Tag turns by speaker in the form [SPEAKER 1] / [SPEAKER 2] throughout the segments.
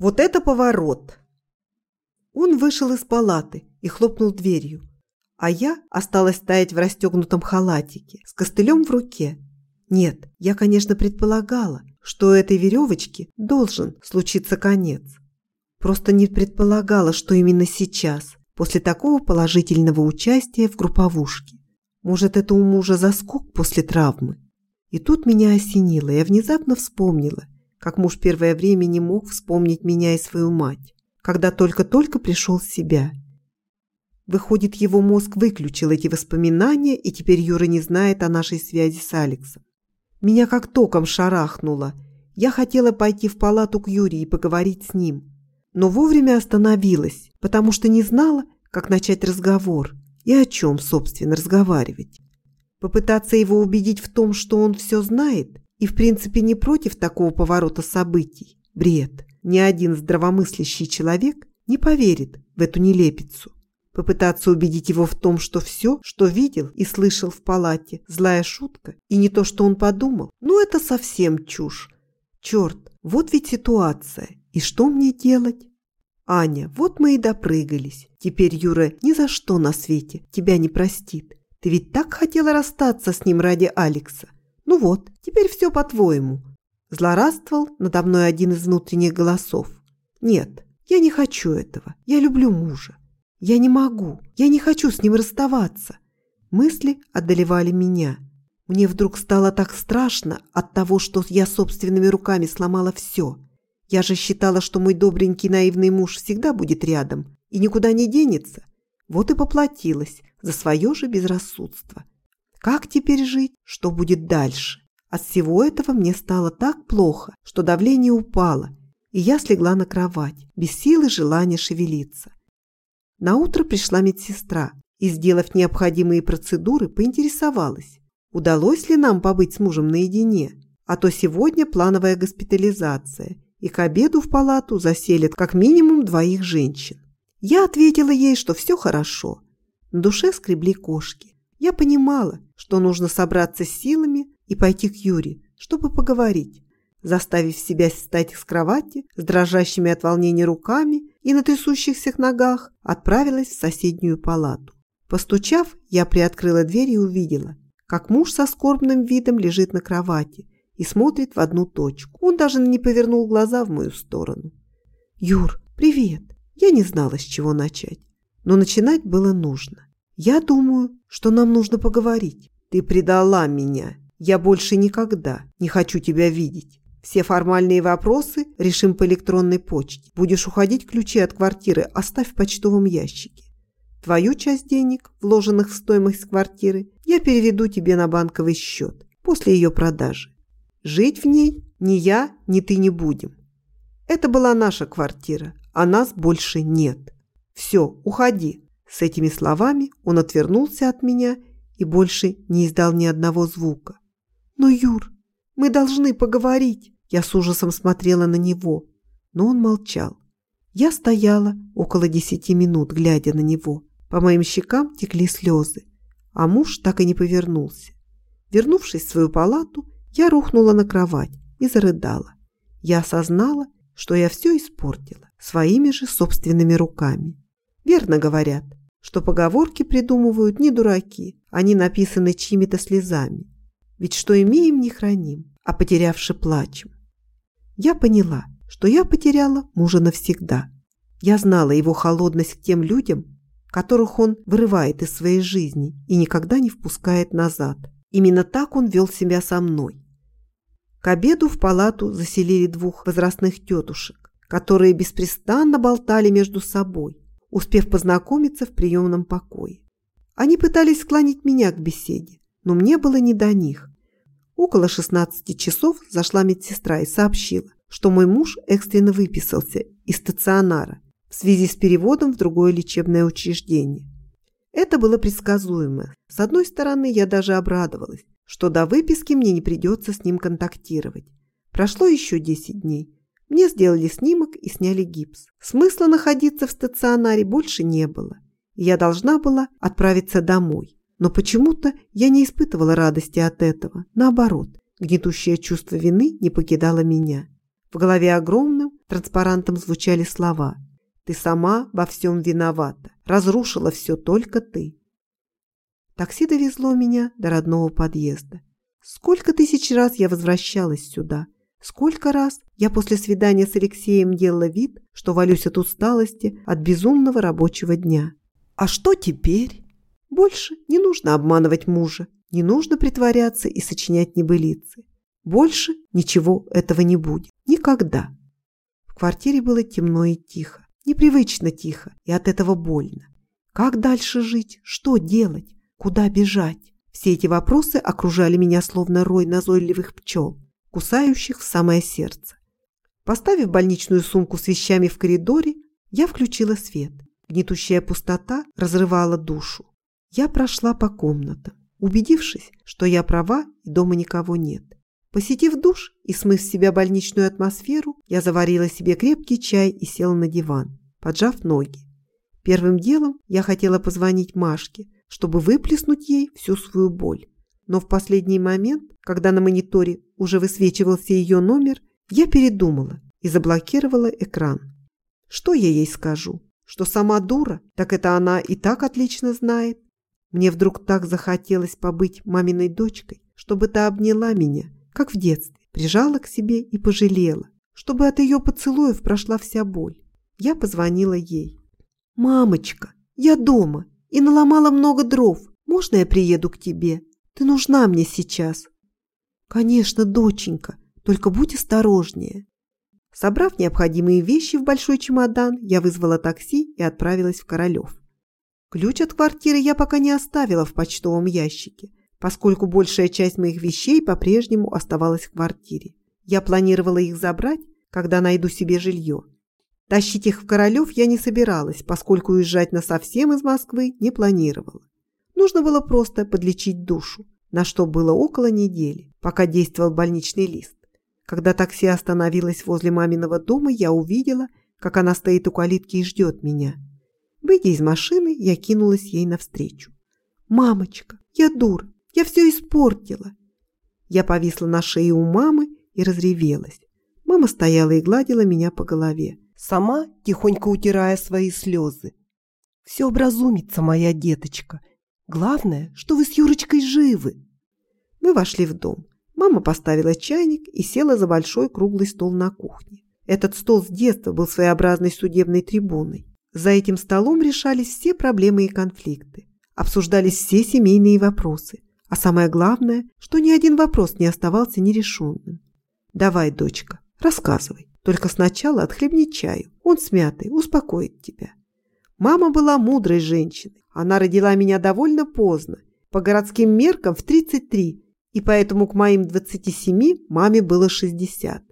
[SPEAKER 1] Вот это поворот! Он вышел из палаты и хлопнул дверью, а я осталась стоять в расстегнутом халатике с костылем в руке. Нет, я, конечно, предполагала, что этой веревочки должен случиться конец. Просто не предполагала, что именно сейчас, после такого положительного участия в групповушке. Может, это у мужа заскок после травмы? И тут меня осенило, я внезапно вспомнила, как муж первое время не мог вспомнить меня и свою мать, когда только-только пришел в себя. Выходит, его мозг выключил эти воспоминания, и теперь Юра не знает о нашей связи с Алексом. Меня как током шарахнуло. Я хотела пойти в палату к Юрию и поговорить с ним. Но вовремя остановилась, потому что не знала, как начать разговор и о чем, собственно, разговаривать. Попытаться его убедить в том, что он все знает, и в принципе не против такого поворота событий. Бред. Ни один здравомыслящий человек не поверит в эту нелепицу. Попытаться убедить его в том, что все, что видел и слышал в палате, злая шутка, и не то, что он подумал, ну это совсем чушь. Черт, вот ведь ситуация. И что мне делать? Аня, вот мы и допрыгались. Теперь Юра ни за что на свете тебя не простит. Ты ведь так хотела расстаться с ним ради Алекса. Ну вот, теперь все по-твоему. Злорадствовал надо мной один из внутренних голосов. Нет, я не хочу этого. Я люблю мужа. Я не могу. Я не хочу с ним расставаться. Мысли одолевали меня. Мне вдруг стало так страшно от того, что я собственными руками сломала все. Я же считала, что мой добренький наивный муж всегда будет рядом и никуда не денется. Вот и поплатилась за свое же безрассудство. Как теперь жить? Что будет дальше? От всего этого мне стало так плохо, что давление упало, и я слегла на кровать, без силы желания шевелиться. На утро пришла медсестра и, сделав необходимые процедуры, поинтересовалась, удалось ли нам побыть с мужем наедине, а то сегодня плановая госпитализация, и к обеду в палату заселят как минимум двоих женщин. Я ответила ей, что все хорошо. На душе скребли кошки. Я понимала, что нужно собраться с силами и пойти к Юре, чтобы поговорить. Заставив себя встать с кровати с дрожащими от волнения руками и на трясущихся ногах, отправилась в соседнюю палату. Постучав, я приоткрыла дверь и увидела, как муж со скорбным видом лежит на кровати и смотрит в одну точку. Он даже не повернул глаза в мою сторону. «Юр, привет!» Я не знала, с чего начать, но начинать было нужно. Я думаю, что нам нужно поговорить. Ты предала меня. Я больше никогда не хочу тебя видеть. Все формальные вопросы решим по электронной почте. Будешь уходить, ключи от квартиры оставь в почтовом ящике. Твою часть денег, вложенных в стоимость квартиры, я переведу тебе на банковый счет после ее продажи. Жить в ней ни я, ни ты не будем. Это была наша квартира, а нас больше нет. Все, уходи. С этими словами он отвернулся от меня и больше не издал ни одного звука. Но, Юр, мы должны поговорить. Я с ужасом смотрела на него, но он молчал. Я стояла около десяти минут, глядя на него. По моим щекам текли слезы, а муж так и не повернулся. Вернувшись в свою палату, я рухнула на кровать и зарыдала. Я осознала, что я все испортила своими же собственными руками. Верно говорят, что поговорки придумывают не дураки, они написаны чьими-то слезами. Ведь что имеем, не храним, а потерявши плачем. Я поняла, что я потеряла мужа навсегда. Я знала его холодность к тем людям, которых он вырывает из своей жизни и никогда не впускает назад. Именно так он вел себя со мной. К обеду в палату заселили двух возрастных тетушек, которые беспрестанно болтали между собой, успев познакомиться в приемном покое. Они пытались склонить меня к беседе, но мне было не до них. Около 16 часов зашла медсестра и сообщила, что мой муж экстренно выписался из стационара в связи с переводом в другое лечебное учреждение. Это было предсказуемо. С одной стороны, я даже обрадовалась, что до выписки мне не придется с ним контактировать. Прошло еще 10 дней. Мне сделали снимок и сняли гипс. Смысла находиться в стационаре больше не было. Я должна была отправиться домой. Но почему-то я не испытывала радости от этого. Наоборот, гнетущее чувство вины не покидало меня. В голове огромным транспарантом звучали слова «Ты сама во всем виновата. Разрушила все только ты». Такси довезло меня до родного подъезда. Сколько тысяч раз я возвращалась сюда. Сколько раз я после свидания с Алексеем делала вид, что валюсь от усталости, от безумного рабочего дня. А что теперь? Больше не нужно обманывать мужа, не нужно притворяться и сочинять небылицы. Больше ничего этого не будет. Никогда. В квартире было темно и тихо. Непривычно тихо, и от этого больно. Как дальше жить? Что делать? Куда бежать? Все эти вопросы окружали меня словно рой назойливых пчел, кусающих в самое сердце. Поставив больничную сумку с вещами в коридоре, я включила свет. Гнетущая пустота разрывала душу. Я прошла по комнатам, убедившись, что я права и дома никого нет. Посетив душ и смыв с себя больничную атмосферу, я заварила себе крепкий чай и села на диван, поджав ноги. Первым делом я хотела позвонить Машке, чтобы выплеснуть ей всю свою боль. Но в последний момент, когда на мониторе уже высвечивался ее номер, я передумала и заблокировала экран. Что я ей скажу? Что сама дура? Так это она и так отлично знает. Мне вдруг так захотелось побыть маминой дочкой, чтобы та обняла меня, как в детстве, прижала к себе и пожалела, чтобы от ее поцелуев прошла вся боль. Я позвонила ей. «Мамочка, я дома и наломала много дров. Можно я приеду к тебе? Ты нужна мне сейчас». «Конечно, доченька, только будь осторожнее». Собрав необходимые вещи в большой чемодан, я вызвала такси и отправилась в Королев. Ключ от квартиры я пока не оставила в почтовом ящике, поскольку большая часть моих вещей по-прежнему оставалась в квартире. Я планировала их забрать, когда найду себе жилье. Тащить их в Королев я не собиралась, поскольку уезжать насовсем из Москвы не планировала. Нужно было просто подлечить душу, на что было около недели, пока действовал больничный лист. Когда такси остановилось возле маминого дома, я увидела, как она стоит у калитки и ждет меня. Выйдя из машины, я кинулась ей навстречу. «Мамочка, я дура, я все испортила. Я повисла на шее у мамы и разревелась. Мама стояла и гладила меня по голове, сама тихонько утирая свои слезы. «Все образумится, моя деточка. Главное, что вы с Юрочкой живы». Мы вошли в дом. Мама поставила чайник и села за большой круглый стол на кухне. Этот стол с детства был своеобразной судебной трибуной. За этим столом решались все проблемы и конфликты. Обсуждались все семейные вопросы – а самое главное, что ни один вопрос не оставался нерешенным. «Давай, дочка, рассказывай. Только сначала отхлебни чаю. Он смятый, успокоит тебя». Мама была мудрой женщиной. Она родила меня довольно поздно, по городским меркам в 33, и поэтому к моим 27 маме было 60.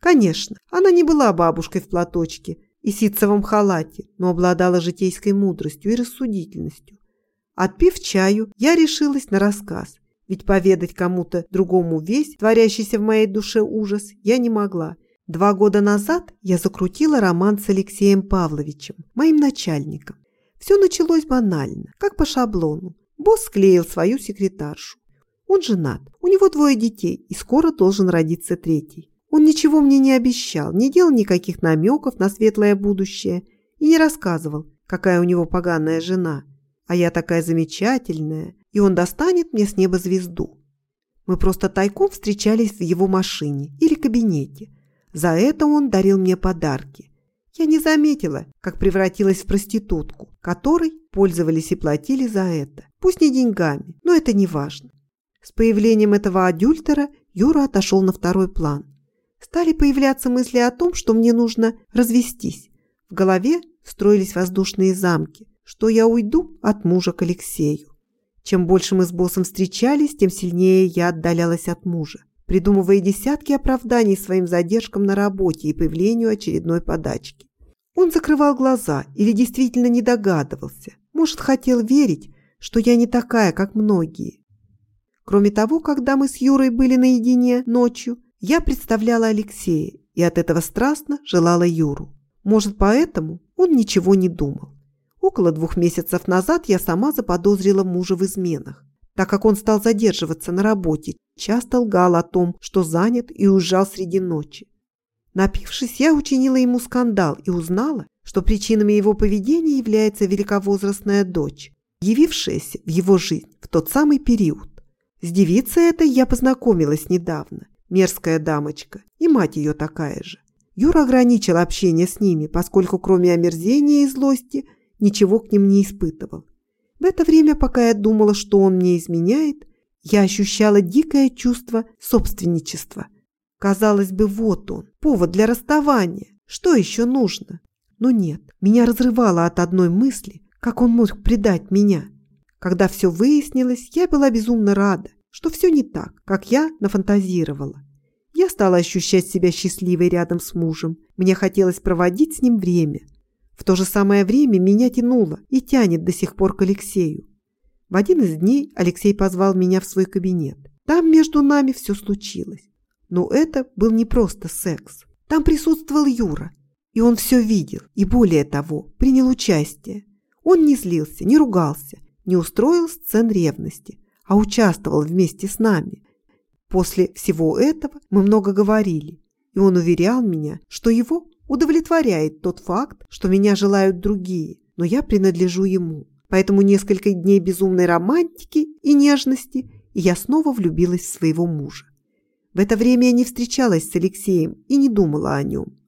[SPEAKER 1] Конечно, она не была бабушкой в платочке и ситцевом халате, но обладала житейской мудростью и рассудительностью. Отпив чаю, я решилась на рассказ, ведь поведать кому-то другому весь творящийся в моей душе ужас я не могла. Два года назад я закрутила роман с Алексеем Павловичем, моим начальником. Все началось банально, как по шаблону. Босс склеил свою секретаршу. Он женат, у него двое детей, и скоро должен родиться третий. Он ничего мне не обещал, не делал никаких намеков на светлое будущее и не рассказывал, какая у него поганая жена – а я такая замечательная, и он достанет мне с неба звезду. Мы просто тайком встречались в его машине или кабинете. За это он дарил мне подарки. Я не заметила, как превратилась в проститутку, которой пользовались и платили за это. Пусть не деньгами, но это не важно. С появлением этого адюльтера Юра отошел на второй план. Стали появляться мысли о том, что мне нужно развестись. В голове строились воздушные замки, что я уйду от мужа к Алексею. Чем больше мы с боссом встречались, тем сильнее я отдалялась от мужа, придумывая десятки оправданий своим задержкам на работе и появлению очередной подачки. Он закрывал глаза или действительно не догадывался, может, хотел верить, что я не такая, как многие. Кроме того, когда мы с Юрой были наедине ночью, я представляла Алексея и от этого страстно желала Юру. Может, поэтому он ничего не думал. Около двух месяцев назад я сама заподозрила мужа в изменах, так как он стал задерживаться на работе, часто лгал о том, что занят и уезжал среди ночи. Напившись, я учинила ему скандал и узнала, что причинами его поведения является великовозрастная дочь, явившаяся в его жизнь в тот самый период. С девицей этой я познакомилась недавно, мерзкая дамочка, и мать ее такая же. Юра ограничил общение с ними, поскольку кроме омерзения и злости ничего к ним не испытывал. В это время, пока я думала, что он мне изменяет, я ощущала дикое чувство собственничества. Казалось бы, вот он, повод для расставания. Что еще нужно? Но нет, меня разрывало от одной мысли, как он мог предать меня. Когда все выяснилось, я была безумно рада, что все не так, как я нафантазировала. Я стала ощущать себя счастливой рядом с мужем. Мне хотелось проводить с ним время. В то же самое время меня тянуло и тянет до сих пор к Алексею. В один из дней Алексей позвал меня в свой кабинет. Там между нами все случилось. Но это был не просто секс. Там присутствовал Юра. И он все видел. И более того, принял участие. Он не злился, не ругался, не устроил сцен ревности, а участвовал вместе с нами. После всего этого мы много говорили. И он уверял меня, что его удовлетворяет тот факт, что меня желают другие, но я принадлежу ему. Поэтому несколько дней безумной романтики и нежности, и я снова влюбилась в своего мужа. В это время я не встречалась с Алексеем и не думала о нем.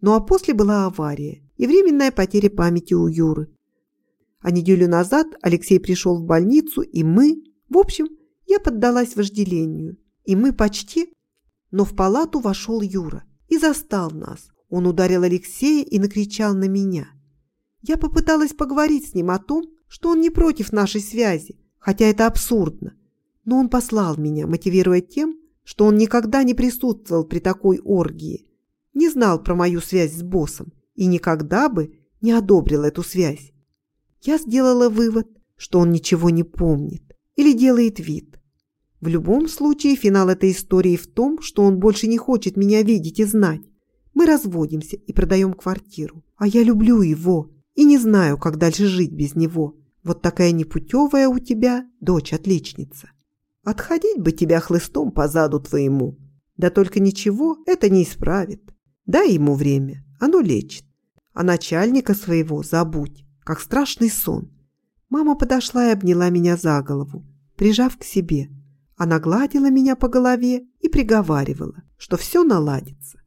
[SPEAKER 1] Ну а после была авария и временная потеря памяти у Юры. А неделю назад Алексей пришел в больницу, и мы... В общем, я поддалась вожделению. И мы почти... Но в палату вошел Юра и застал нас. Он ударил Алексея и накричал на меня. Я попыталась поговорить с ним о том, что он не против нашей связи, хотя это абсурдно. Но он послал меня, мотивируя тем, что он никогда не присутствовал при такой оргии, не знал про мою связь с боссом и никогда бы не одобрил эту связь. Я сделала вывод, что он ничего не помнит или делает вид. В любом случае, финал этой истории в том, что он больше не хочет меня видеть и знать. Мы разводимся и продаем квартиру. А я люблю его и не знаю, как дальше жить без него. Вот такая непутевая у тебя дочь-отличница. Отходить бы тебя хлыстом по заду твоему. Да только ничего это не исправит. Дай ему время, оно лечит. А начальника своего забудь, как страшный сон. Мама подошла и обняла меня за голову, прижав к себе. Она гладила меня по голове и приговаривала, что все наладится.